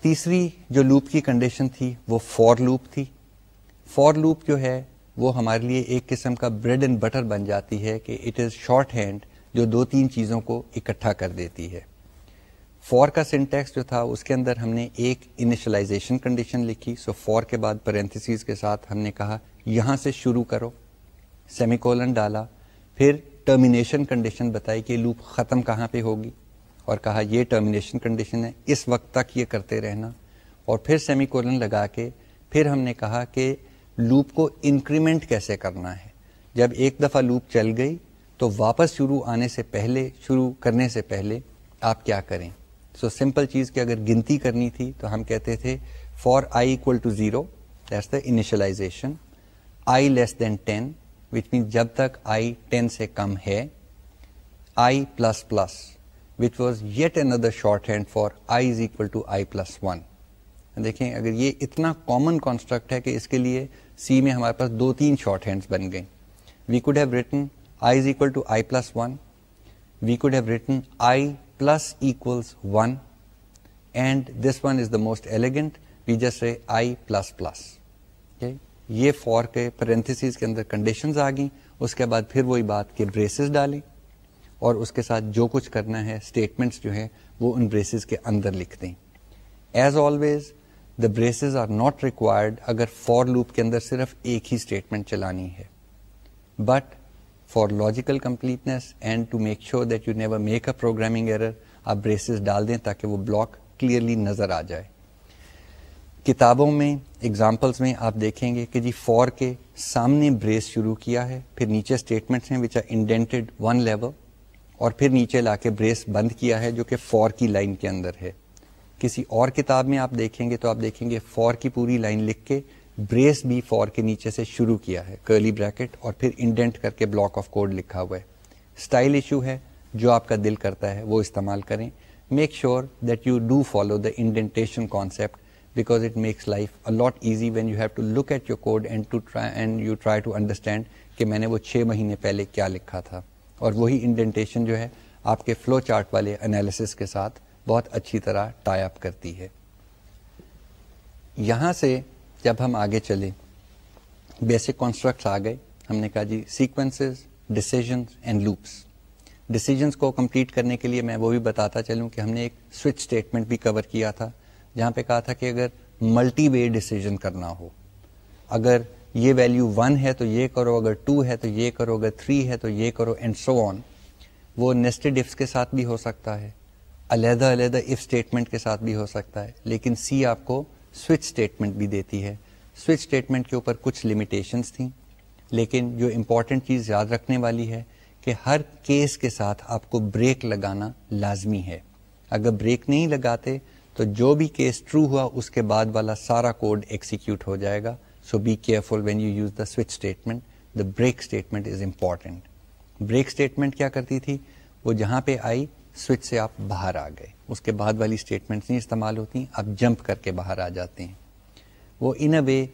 تیسری جو لوپ کی کنڈیشن تھی وہ فور لوپ تھی۔ فور لوپ جو ہے وہ ہمارے لیے ایک قسم کا بریڈ اینڈ بٹر بن جاتی ہے کہ اٹ از شارٹ ہینڈ جو دو تین چیزوں کو اکٹھا کر دیتی ہے۔ فور کا سنٹیکس جو تھا اس کے اندر ہم نے ایک انیشلائزیشن کنڈیشن لکھی۔ سو فور کے بعد پرنتھس کے ساتھ ہم نے کہا یہاں سے شروع کرو سیمیکولن ڈالا، پھر ٹرمینیشن کنڈیشن بتائی کہ لوپ ختم کہاں پہ ہوگی، اور کہا یہ ٹرمینیشن کنڈیشن ہے، اس وقت تک یہ کرتے رہنا، اور پھر سیمی کولن لگا کے پھر ہم نے کہا کہ لوپ کو انکریمنٹ کیسے کرنا ہے؟ جب ایک دفعہ لوپ چل گئی تو واپس شروع آنے سے پہلے، شروع کرنے سے پہلے آپ کیا کریں؟ سو سمپل چیز کی اگر گنتی کرنی تھی تو ہم کہتے تھے for i equal to zero that's the initialization i less than ten which means جب تک آئی ٹین سے کم ہے i plus plus which was yet another shorthand for i is equal to i plus one دیکھیں اگر یہ اتنا common construct ہے کہ اس کے لیے سی میں ہمارے پاس دو تین شارٹ ہینڈس بن گئے we could have written i is equal to i plus one we could have written i plus equals one and this one is the most elegant we just a i plus plus یہ for کے parentheses کے اندر conditions آ گئیں، اس کے بعد پھر وہی بات کہ بریسز ڈالیں اور اس کے ساتھ جو کچھ کرنا ہے اسٹیٹمنٹس جو ہیں، وہ ان بریسز کے اندر لکھ دیں۔ As always the braces are not required اگر فور لوپ کے اندر صرف ایک ہی اسٹیٹمنٹ چلانی ہے۔ But for logical completeness and to make sure that you never make a programming error آپ بریسز ڈال دیں تاکہ وہ بلاک کلیئرلی نظر آ جائے۔ کتابوں میں اگزامپلس میں آپ دیکھیں گے کہ جی فور کے سامنے بریس شروع کیا ہے، پھر نیچے اسٹیٹمنٹس ہیں which are indented one level اور پھر نیچے لا کے بریس بند کیا ہے جو کہ فور کی لائن کے اندر ہے۔ کسی اور کتاب میں آپ دیکھیں گے تو آپ دیکھیں گے فور کی پوری لائن لکھ کے بریس بھی فور کے نیچے سے شروع کیا ہے۔ کرلی بریکٹ اور پھر انڈینٹ کر کے بلاک آف کوڈ لکھا ہوا ہے۔ اسٹائل ایشو ہے، جو آپ کا دل کرتا ہے وہ استعمال کریں۔ Make sure that you do follow the indentation concept because it makes life a lot easy when you have to look at your code and to try and you try to understand کہ میں نے وہ چھ مہینے پہلے کیا لکھا تھا۔ اور وہی انڈینٹیشن جو ہے آپ کے فلو چارٹ والے انالیسس کے ساتھ بہت اچھی طرح ٹائی اپ کرتی ہے۔ یہاں سے جب ہم آگے چلے بیسک کانسٹرکٹس آ گئے۔ ہم نے کہا جی sequences decisions and loops decisions کو کمپلیٹ کرنے کے لیے میں وہ بھی بتاتا چلوں کہ ہم نے ایک سوئچ اسٹیٹمنٹ بھی کور کیا تھا۔ جہاں پہ کہا تھا کہ اگر ملٹی وے ڈسیزن کرنا ہو، اگر یہ ویلو ون ہے تو یہ کرو، اگر ٹو ہے تو یہ کرو، اگر تھری ہے تو یہ کرو اینڈ سو آن وہ نیسٹڈ افس کے ساتھ بھی ہو سکتا ہے، علیحدہ علیحدہ اف اسٹیٹمنٹ کے ساتھ بھی ہو سکتا ہے، لیکن سی آپ کو سوئچ اسٹیٹمنٹ بھی دیتی ہے۔ سوئچ اسٹیٹمنٹ کے اوپر کچھ لمیٹیشنس تھیں، لیکن جو امپورٹنٹ چیز یاد رکھنے والی ہے کہ ہر کیس کے ساتھ آپ کو بریک لگانا لازمی ہے۔ اگر بریک نہیں لگاتے تو جو بھی کیس ٹرو ہوا، اس کے بعد والا سارا کوڈ ایکسیکیوٹ ہو جائے گا۔ So be careful when you use the switch statement the break statement is important break statement کیا کرتی تھی؟ وہ جہاں پہ آئی سوئچ سے آپ باہر آ گئے۔ اس کے بعد والی اسٹیٹمنٹس نہیں استعمال ہوتی، آپ جمپ کر کے باہر آ جاتے ہیں۔ وہ ان اے وے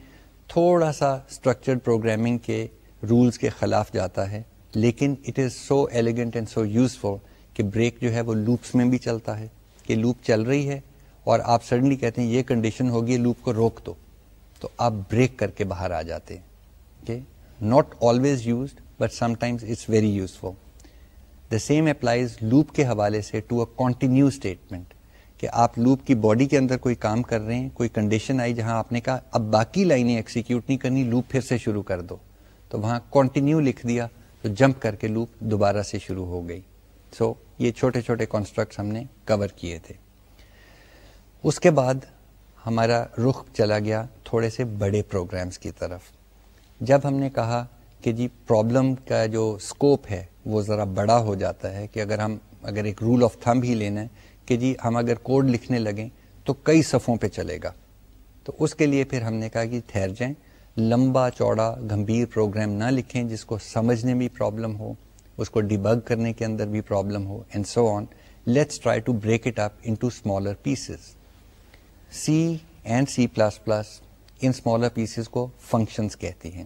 تھوڑا سا اسٹرکچرڈ پروگرامنگ کے رولس کے خلاف جاتا ہے، لیکن it is so elegant and so useful کہ بریک جو ہے وہ لوپس میں بھی چلتا ہے۔ کہ لوپ چل رہی ہے اور آپ سڈنلی کہتے ہیں یہ کنڈیشن ہوگی لوپ کو روک دو۔ تو آپ بریک کر کے باہر آ جاتے ہیں۔ Not always used but sometimes it's very useful the same applies loop کے حوالے سے ٹو اے کنٹینیو اسٹیٹمنٹ کہ آپ لوپ کی باڈی کے اندر کوئی کام کر رہے ہیں کوئی کنڈیشن آئی جہاں آپ نے کہا اب باقی لائنیں ایکسیکیوٹ نہیں کرنی لوپ پھر سے شروع کر دو۔ تو وہاں کنٹینیو لکھ دیا تو جمپ کر کے لوپ دوبارہ سے شروع ہو گئی۔ سو so, یہ چھوٹے چھوٹے کانسٹرکٹ ہم نے کور کیے تھے۔ اس کے بعد ہمارا رخ چلا گیا تھوڑے سے بڑے پروگرامز کی طرف۔ جب ہم نے کہا کہ جی پرابلم کا جو اسکوپ ہے وہ ذرا بڑا ہو جاتا ہے کہ اگر ہم اگر ایک رول آف تھم ہی لینا ہے کہ جی ہم اگر کوڈ لکھنے لگیں تو کئی صفوں پہ چلے گا۔ تو اس کے لیے پھر ہم نے کہا کہ ٹھہر جائیں۔ لمبا چوڑا گمبھیر پروگرام نہ لکھیں جس کو سمجھنے میں پرابلم ہو، اس کو ڈیبگ کرنے کے اندر بھی problem who and so on let's try to break it up into smaller pieces C and C plus plus in smaller pieces کو فنکشنس کہتی ہیں۔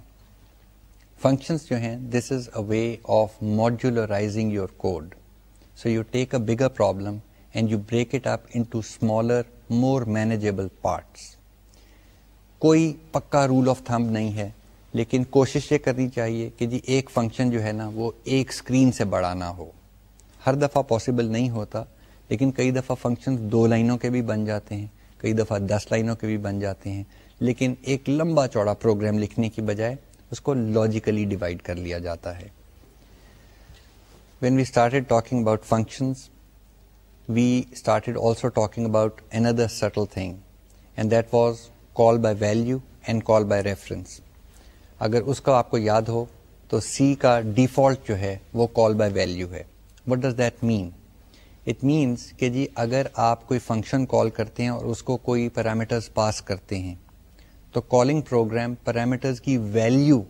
فنکشنس جو ہیں this is a way of modularizing your code so you take a bigger problem and you break it up into smaller more manageable parts کوئی پکا role of thumb نہیں ہے، لیکن کوشش یہ کرنی چاہیے کہ جی ایک فنکشن جو ہے نا، وہ ایک اسکرین سے بڑا نہ ہو۔ ہر دفعہ پاسبل نہیں ہوتا، لیکن کئی دفعہ فنکشن دو لائنوں کے بھی بن جاتے ہیں۔ کئی دفعہ دس لائنوں کے بھی بن جاتے ہیں۔ لیکن ایک لمبا چوڑا پروگرام لکھنے کی بجائے اس کو لاجیکلی ڈیوائڈ کر لیا جاتا ہے۔ When we started talking about functions we started also talking about another subtle thing and that was call by value and call by reference اگر اس کا آپ کو یاد ہو تو سی کا ڈیفالٹ جو ہے وہ کال بائی ویلو ہے۔ What does that mean it means کہ جی اگر آپ کوئی فنکشن کال کرتے ہیں اور اس کو کوئی پیرامیٹرز پاس کرتے ہیں تو کالنگ پروگرام پیرامیٹرز کی ویلیو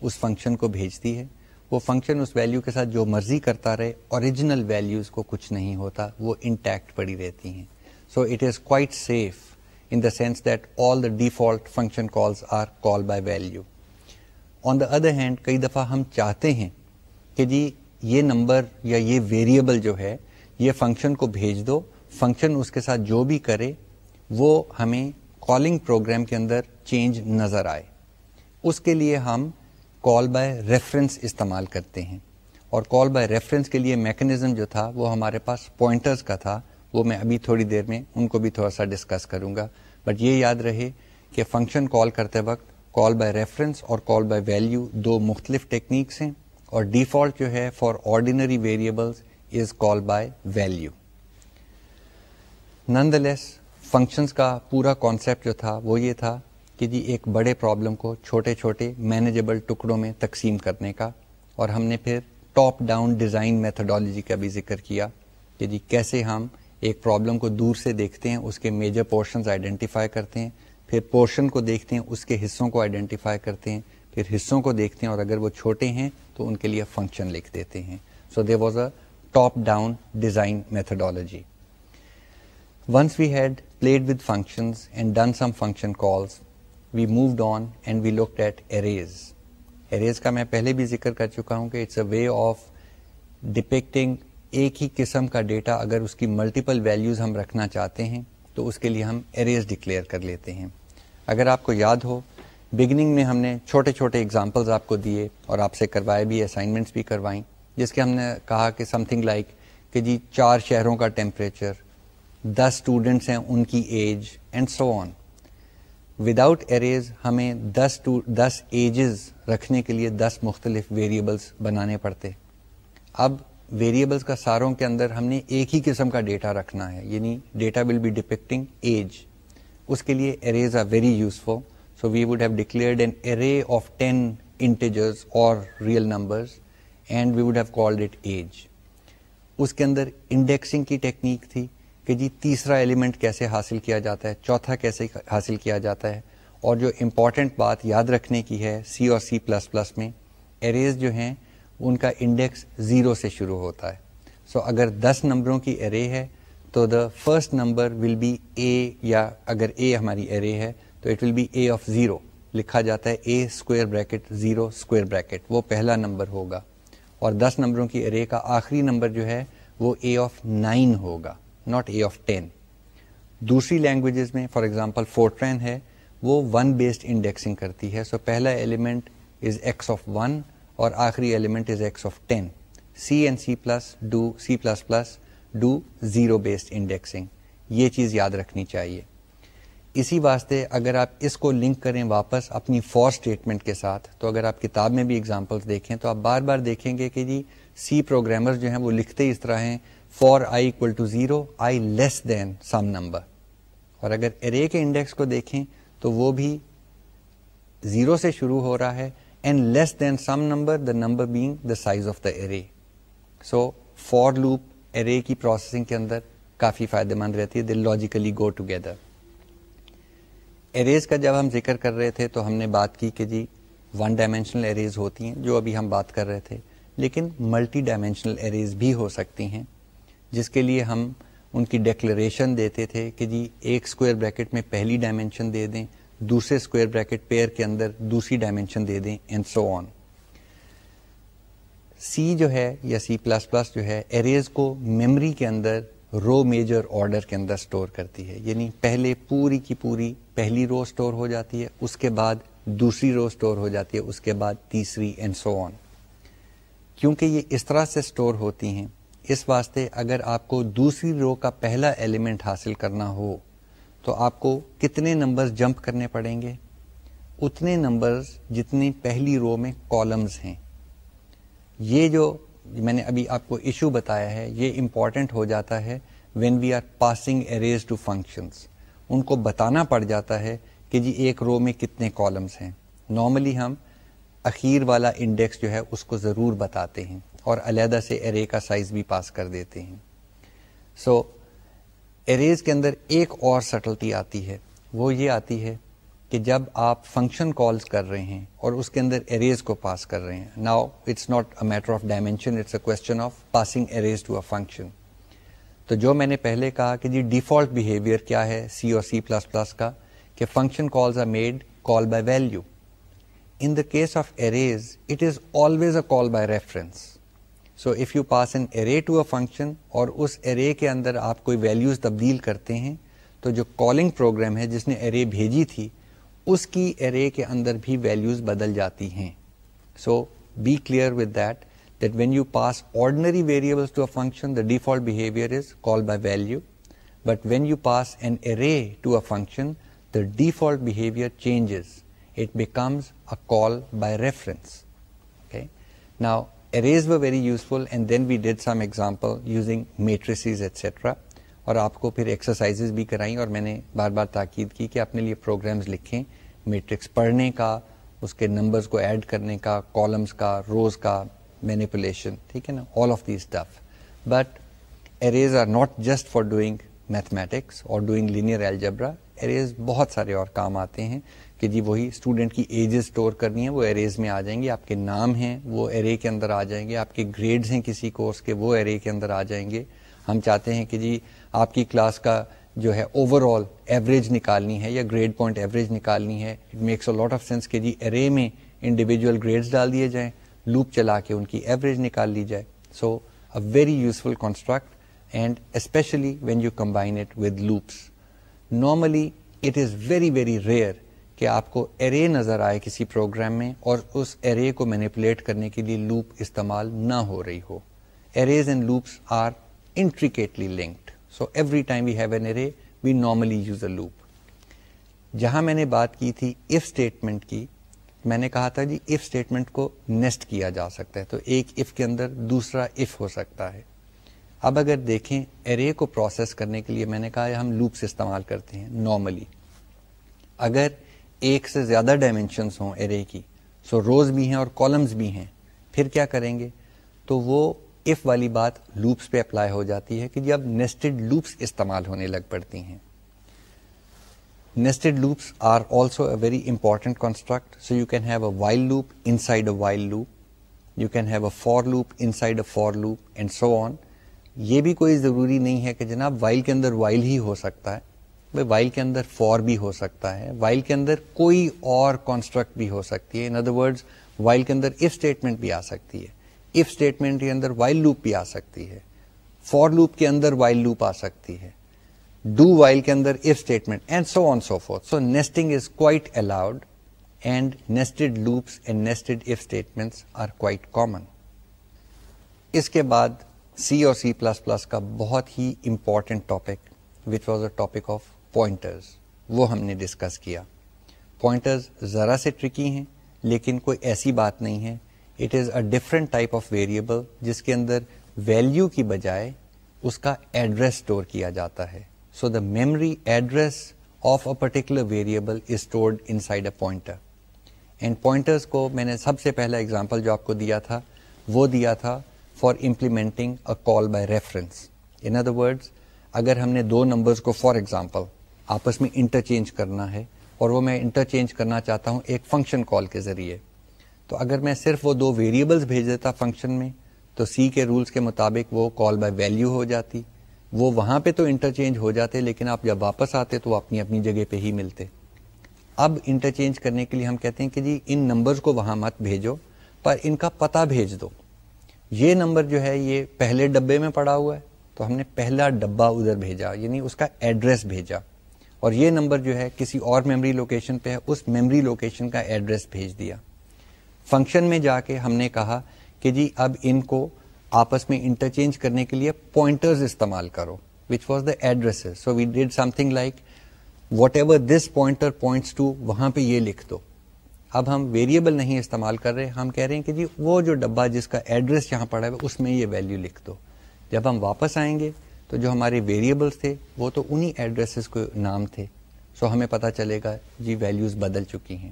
اس فنکشن کو بھیجتی ہے وہ فنکشن اس ویلیو کے ساتھ جو مرضی کرتا رہے اوریجنل ویلیوز کو کچھ نہیں ہوتا وہ انٹیکٹ پڑی رہتی ہیں so it is quite safe in the sense that all the default function calls are call by value. On the other hand, کئی دفعہ ہم چاہتے ہیں کہ جی یہ نمبر یا یہ ویریبل جو ہے یہ فنکشن کو بھیج دو۔ فنکشن اس کے ساتھ جو بھی کرے، وہ ہمیں کالنگ پروگرام کے اندر چینج نظر آئے۔ اس کے لیے ہم کال بائی ریفرنس استعمال کرتے ہیں۔ اور کال بائی ریفرنس کے لیے میکنزم جو تھا، وہ ہمارے پاس پوائنٹرز کا تھا۔ وہ میں ابھی تھوڑی دیر میں ان کو بھی تھوڑا سا ڈسکس کروں گا۔ بٹ یہ یاد رہے کہ فنکشن کال کرتے وقت کال بائی ریفرنس اور کال بائی ویلیو دو مختلف ٹیکنیکس ہیں۔ اور ڈیفالٹ جو ہے for ordinary variables is call by value nonetheless functions کا پورا کانسیپٹ جو تھا وہ یہ تھا کہ جی ایک بڑے پرابلم کو چھوٹے چھوٹے مینیجیبل ٹکڑوں میں تقسیم کرنے کا اور ہم نے پھر ٹاپ ڈاؤن ڈیزائن میتھڈالوجی کا بھی ذکر کیا کہ جی کیسے ہم ایک پرابلم کو دور سے دیکھتے ہیں، اس کے میجر پورشنز آئیڈینٹیفائی کرتے ہیں، پھر پورشن کو دیکھتے ہیں، اس کے حصوں کو آئیڈینٹیفائی کرتے ہیں، پھر حصوں کو دیکھتے ہیں اور اگر وہ چھوٹے ہیں تو ان کے لیے فنکشن لکھ دیتے ہیں۔ So there was a top down design methodology once we had played with functions and done some function calls we moved on and we look at arrays arrays کا میں پہلے بھی ذکر کر چکا ہوں کہ it's a way of depicting ایک ہی قسم کا ڈیٹا اگر اس کی ملٹیپل ویلیوز ہم رکھنا چاہتے ہیں تو اس کے لیے ہم اریز ڈکلیئر کر لیتے ہیں اگر آپ کو یاد ہو بگننگ میں ہم نے چھوٹے چھوٹے اگزامپلز آپ کو دیے اور آپ سے کروائے بھی اسائنمنٹس بھی کروائیں جس کے ہم نے کہا کہ سم تھنگ لائک کہ جی چار شہروں کا ٹیمپریچر دس اسٹوڈنٹس ہیں ان کی age and so on without arrays ہمیں دس دس ایجز رکھنے کے لیے دس مختلف ویریبلس بنانے پڑتے۔ اب ویریبلس کا ساروں کے اندر ہم نے ایک ہی قسم کا ڈیٹا رکھنا ہے یعنی data will be depicting age اس کے لیے arrays are very useful so we would have declared an array of ten integers اور real numbers and we would have called it age اس کے اندر انڈیکسنگ کی ٹیکنیک تھی کہ جی تیسرا ایلیمنٹ کیسے حاصل کیا جاتا ہے چوتھا کیسے حاصل کیا جاتا ہے اور جو امپورٹنٹ بات یاد رکھنے کی ہے سی اور سی پلس پلس میں اریز جو ہیں ان کا انڈیکس زیرو سے شروع ہوتا ہے۔ سو so, اگر دس نمبروں کی ارے ہے تو the first number will be A یا اگر اے ہماری ارے ہے تو it will be A of zero لکھا جاتا ہے A square bracket zero square bracket وہ پہلا نمبر ہوگا۔ اور دس نمبروں کی ارے کا آخری نمبر جو ہے وہ اے آف نائن ہوگا ناٹ اے آف ٹین دوسری لینگویجز میں فار ایگزامپل فورٹرین ہے، وہ ون بیسڈ انڈیکسنگ کرتی ہے۔ سو so پہلا element is X of one اور آخری element is X of ten C and C plus do C plus plus do zero based indexing یہ چیز یاد رکھنی چاہیے۔ اسی واسطے اگر آپ اس کو لنک کریں واپس اپنی فور اسٹیٹمنٹ کے ساتھ، تو اگر آپ کتاب میں بھی اگزامپلس دیکھیں تو آپ بار بار دیکھیں گے کہ جی سی پروگرامر جو ہیں وہ لکھتے اس طرح ہیں for I equal to zero I less than some number اور اگر ارے کے انڈیکس کو دیکھیں تو وہ بھی زیرو سے شروع ہو رہا ہے and less than some number the number being the size of the array so for loop array کی پروسیسنگ کے اندر کافی فائدہ مند رہتی ہے they logically go together arrays کا جب ہم ذکر کر رہے تھے تو ہم نے بات کی کہ جی ون ڈائمینشنل اریز ہوتی ہیں جو ابھی ہم بات کر رہے تھے، لیکن ملٹی ڈائمینشنل اریز بھی ہو سکتی ہیں، جس کے لیے ہم ان کی ڈیکلریشن دیتے تھے کہ جی ایک اسکوائر بریکٹ میں پہلی ڈائمینشن دے دیں، دوسرے اسکوائر بریکٹ پیئر کے اندر دوسری ڈائمینشن دے دیں اینڈ سو آن سی جو ہے یا سی پلس پلس جو ہے ایریز کو میمری کے اندر رو میجر آرڈر کے اندر اسٹور کرتی ہے۔ یعنی پہلے پوری کی پوری پہلی رو اسٹور ہو جاتی ہے، اس کے بعد دوسری رو اسٹور ہو جاتی ہے، اس کے بعد تیسری اینڈ سو آن کیونکہ یہ اس طرح سے اسٹور ہوتی ہیں، اس واسطے اگر آپ کو دوسری رو کا پہلا ایلیمنٹ حاصل کرنا ہو، تو آپ کو کتنے نمبرز جمپ کرنے پڑیں گے؟ اتنے نمبرز جتنی پہلی رو میں کالمز ہیں۔ یہ جو میں نے ابھی آپ کو ایشو بتایا ہے یہ امپورٹنٹ ہو جاتا ہے when we are passing arrays to functions ان کو بتانا پڑ جاتا ہے کہ جی ایک رو میں کتنے کالمز ہیں۔ نارملی ہم اخیر والا انڈیکس جو ہے اس کو ضرور بتاتے ہیں اور علیحدہ سے ارے کا سائز بھی پاس کر دیتے ہیں۔ سو so, اریز کے اندر ایک اور سٹلٹی آتی ہے وہ یہ آتی ہے کہ جب آپ فنکشن کالز کر رہے ہیں اور اس کے اندر اریز کو پاس کر رہے ہیں. Now it's not a matter of dimension it's a question of passing arrays to a function تو جو میں نے پہلے کہا کہ جی ڈیفالٹ بہیویئر کیا ہے سی اور سی پلس پلس کا، کہ function calls are made call by value in the case of arrays it is always a call by reference so if you pass an array to a function اور اس ارے کے اندر آپ کوئی values تبدیل کرتے ہیں، تو جو کالنگ پروگرام ہے جس نے ارے بھیجی تھی اس کی ارے کے اندر بھی ویلوز بدل جاتی ہیں. So be clear with that that when you pass ordinary variables to a function the default behaviour is call by value but when you pass an array to a function the default behaviour changes it becomes a call by reference now arrays were very useful and then we did some example using matrices etcetera اور آپ کو پھر exercise بھی کرائیں اور میں نے بار بار تاکید کی کہ اپنے لیے پروگرامز لکھیں. میٹرکس پڑھنے کا، اس کے نمبرز کو ایڈ کرنے کا کالمس کا، روز کا، مینیپولیشن، ٹھیک ہے نا all of the stuff but arrays are not just for doing mathematics اور ڈوئنگ لینئر ایلجبرا اریز بہت سارے اور کام آتے ہیں کہ جی وہی اسٹوڈنٹ کی ایجز اسٹور کرنی ہے، وہ اریز میں آ جائیں گے، آپ کے نام ہیں، وہ ارے کے اندر آ جائیں گے، آپ کے گریڈز ہیں کسی کورس کے، وہ ارے کے اندر آ جائیں گے۔ ہم چاہتے ہیں کہ جی آپ کی کلاس کا جو ہے اوور آل ایوریج نکالنی ہے یا گریڈ پوائنٹ ایوریج نکالنی ہے it makes a lot of sense کہ جی ارے میں انڈیویجل گریڈس ڈال دیے جائیں لوپ چلا کے ان کی ایوریج نکال لی جائے. So a very useful construct and especially when you combine it with loops normally it is very very rare کہ آپ کو ارے نظر آئے کسی پروگرام میں اور اس ارے کو مینیپولیٹ کرنے کے لیے لوپ استعمال نہ ہو رہی ہو. Arrays and loops are intricately linked so every time we have an array we normally use a loop جہاں میں نے بات کی تھی اف اسٹیٹمنٹ کی، میں نے کہا تھا جی اف اسٹیٹمنٹ کو نیسٹ کیا جا سکتا ہے، تو ایک اف کے اندر دوسرا اف ہو سکتا ہے۔ اب اگر دیکھیں ارے کو پروسیس کرنے کے لیے میں نے کہا ہم لوپس استعمال کرتے ہیں نارملی اگر ایک سے زیادہ ڈائمینشنس ہوں ارے کی سو روز بھی ہیں اور کالمز بھی ہیں، پھر کیا کریں گے؟ تو وہ اف والی بات لوپس پہ اپلائی ہو جاتی ہے کہ جب نیسٹڈ لوپس استعمال ہونے لگ پڑتی ہیں۔ Nested loops are also a very important construct so you can have a while loop inside a while loop you can have a for loop inside a for loop and so on یہ بھی کوئی ضروری نہیں ہے کہ جناب while کے اندر وائل ہی ہو سکتا ہے۔ بھائی وائل کے اندر فور بھی ہو سکتا ہے۔ وائل کے اندر کوئی اور کانسٹرکٹ بھی ہو سکتی ہے۔ ان ادر ورڈ وائل کے اندر اف اسٹیٹمنٹ بھی آ سکتی ہے۔ اف اسٹیٹمنٹ کے اندر وائل لوپ بھی آ سکتی ہے فور لوپ کے اندر وائل لوپ آ سکتی ہے ڈو وائل کے اندر if statement and so on so forth so nesting is quite allowed and nested loops and nested if statement are quite common اس کے بعد سی اور سی پلس پلس کا بہت ہی important topic which was a topic of pointers وہ ہم نے discuss کیا pointers ذرا سے ٹرکی ہیں لیکن کوئی ایسی بات نہیں ہے it is a different type of variable جس کے اندر ویلو کی بجائے اس کا ایڈریس اسٹور کیا جاتا ہے. So the memory address of a particular variable is stored inside a pointer and pointers کو میں نے سب سے پہلا اگزامپل جو آپ کو دیا تھا، وہ دیا تھا for implementing a call by reference in other word اگر ہم نے دو نمبرز کو فار ایگزامپل آپس میں انٹرچینج کرنا ہے اور وہ میں انٹرچینج کرنا چاہتا ہوں ایک فنکشن کال کے ذریعے تو اگر میں صرف وہ دو ویریبلس بھیج دیتا فنکشن میں، تو سی کے رولس کے مطابق وہ کال بائی ویلیو ہو جاتی۔ وہ وہاں پہ تو انٹرچینج ہو جاتے، لیکن آپ جب واپس آتے تو وہ اپنی اپنی جگہ پہ ہی ملتے۔ اب انٹرچینج کرنے کے لیے ہم کہتے ہیں کہ جی ان نمبرز کو وہاں مت بھیجو، پر ان کا پتہ بھیج دو۔ یہ نمبر جو ہے، یہ پہلے ڈبے میں پڑا ہوا ہے، تو ہم نے پہلا ڈبا ادھر بھیجا یعنی اس کا ایڈریس بھیجا۔ اور یہ نمبر جو ہے، کسی اور میموری لوکیشن پہ ہے، اس میموری لوکیشن کا ایڈریس بھیج دیا۔ فنکشن میں جا کے ہم نے کہا کہ جی اب ان کو آپس میں انٹرچینج کرنے کے لیے پوائنٹرز استعمال کرو which was the address so we did something like whatever this pointer points to وہاں پہ یہ لکھ دو۔ اب ہم ویریبل نہیں استعمال کر رہے، ہم کہہ رہے ہیں کہ جی وہ جو ڈبا جس کا ایڈریس یہاں پڑا ہے، اس میں یہ ویلو لکھ دو۔ جب ہم واپس آئیں گے، تو جو ہمارے ویریبلس تھے، وہ تو انہی ایڈریسز کو نام تھے۔ سو so ہمیں پتا چلے گا جی ویلوز بدل چکی ہیں۔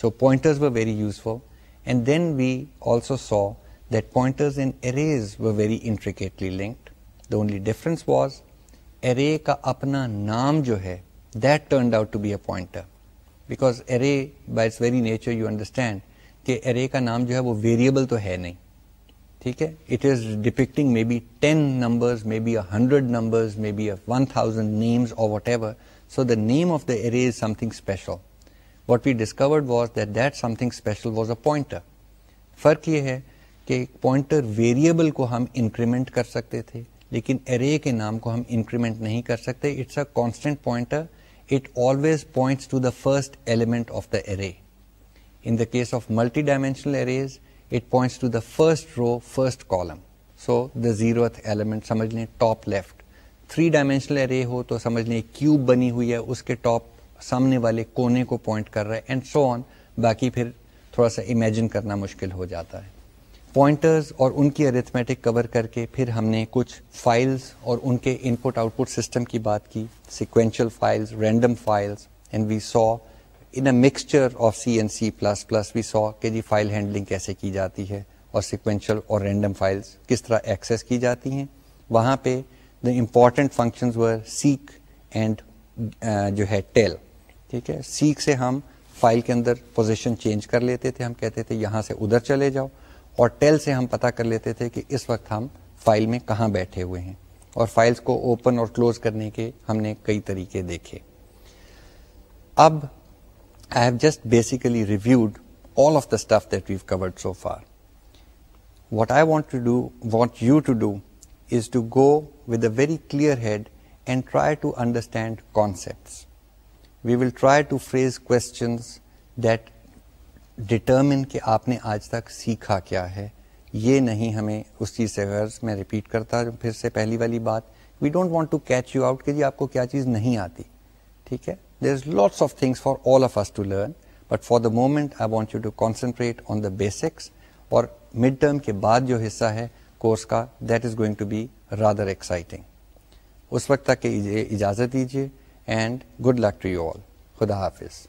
So pointers very useful and then we also saw that pointers and arrays very intricately linked the only difference was array کا اپنا نام جو ہے that turned out to be a pointer because array by its very nature you understand کہ array کا نام جو ہے وہ ویریبل تو ہے نہیں ٹھیک ہے it is depicting maybe ten numbers maybe a hundred numbers maybe one thousand names اور whatever so the name of the array is something special what we discovered was that that something special was a pointer فرق یہ ہے کہ pointer variable کو ہم increment کر سکتے تھے، لیکن ارے کے نام کو ہم انکریمنٹ نہیں کر سکتے۔ It's a constant pointer it always points to the first element of the array in the case of multi dimensional arrays it points to the first row first column so the zero element سمجھ لیں top left three dimensional array ہو تو سمجھ لیں cube بنی ہوئی ہے، اس کے ٹاپ سامنے والے کونے کو پوائنٹ کر رہا ہے اینڈ سو آن باقی پھر تھوڑا سا امیجن کرنا مشکل ہو جاتا ہے. پوائنٹرز اور ان کی ارتھمیٹک کور کر کے پھر ہم نے کچھ فائلز اور ان کے input output system کی بات کی. Sequential files random files and we saw in a mixture of C and C plus plus we saw کہ جی فائل ہینڈلنگ کیسے کی جاتی ہے اور سیکوینشل اور رینڈم فائلز کس طرح ایکسیس کی جاتی ہیں. وہاں پہ the important functions were seek and جو ہے ٹیل ٹھیک ہے؟ سیک سے ہم فائل کے اندر پوزیشن چینج کر لیتے تھے، ہم کہتے تھے یہاں سے ادھر چلے جاؤ، اور ٹیل سے ہم پتا کر لیتے تھے کہ اس وقت ہم فائل میں کہاں بیٹھے ہوئے ہیں، اور فائلز کو اوپن اور کلوز کرنے کے ہم نے کئی طریقے دیکھے۔ اب I have just basically reviewed all of the stuff that we've covered so far what I want to do want you to do is to go with a very clear head and try to understand concepts we will try to phrase questions that determine کہ آپ نے آج تک سیکھا کیا ہے۔ یہ نہیں ہمیں اس چیز سے غرض، میں ریپیٹ کرتا پھر سے پہلی والی بات we don't want to catch you out کہ جی آپ کو کیا چیز نہیں آتی۔ ٹھیک ہے؟ There is lots of things for all of us to learn but for the moment I want you to concentrate on the basics اور مڈ ٹرم کے بعد جو حصہ ہے کورس کا that is going to be rather exciting اس وقت تک اجازت دیجیے۔ And good luck to you all. خدا حافظ.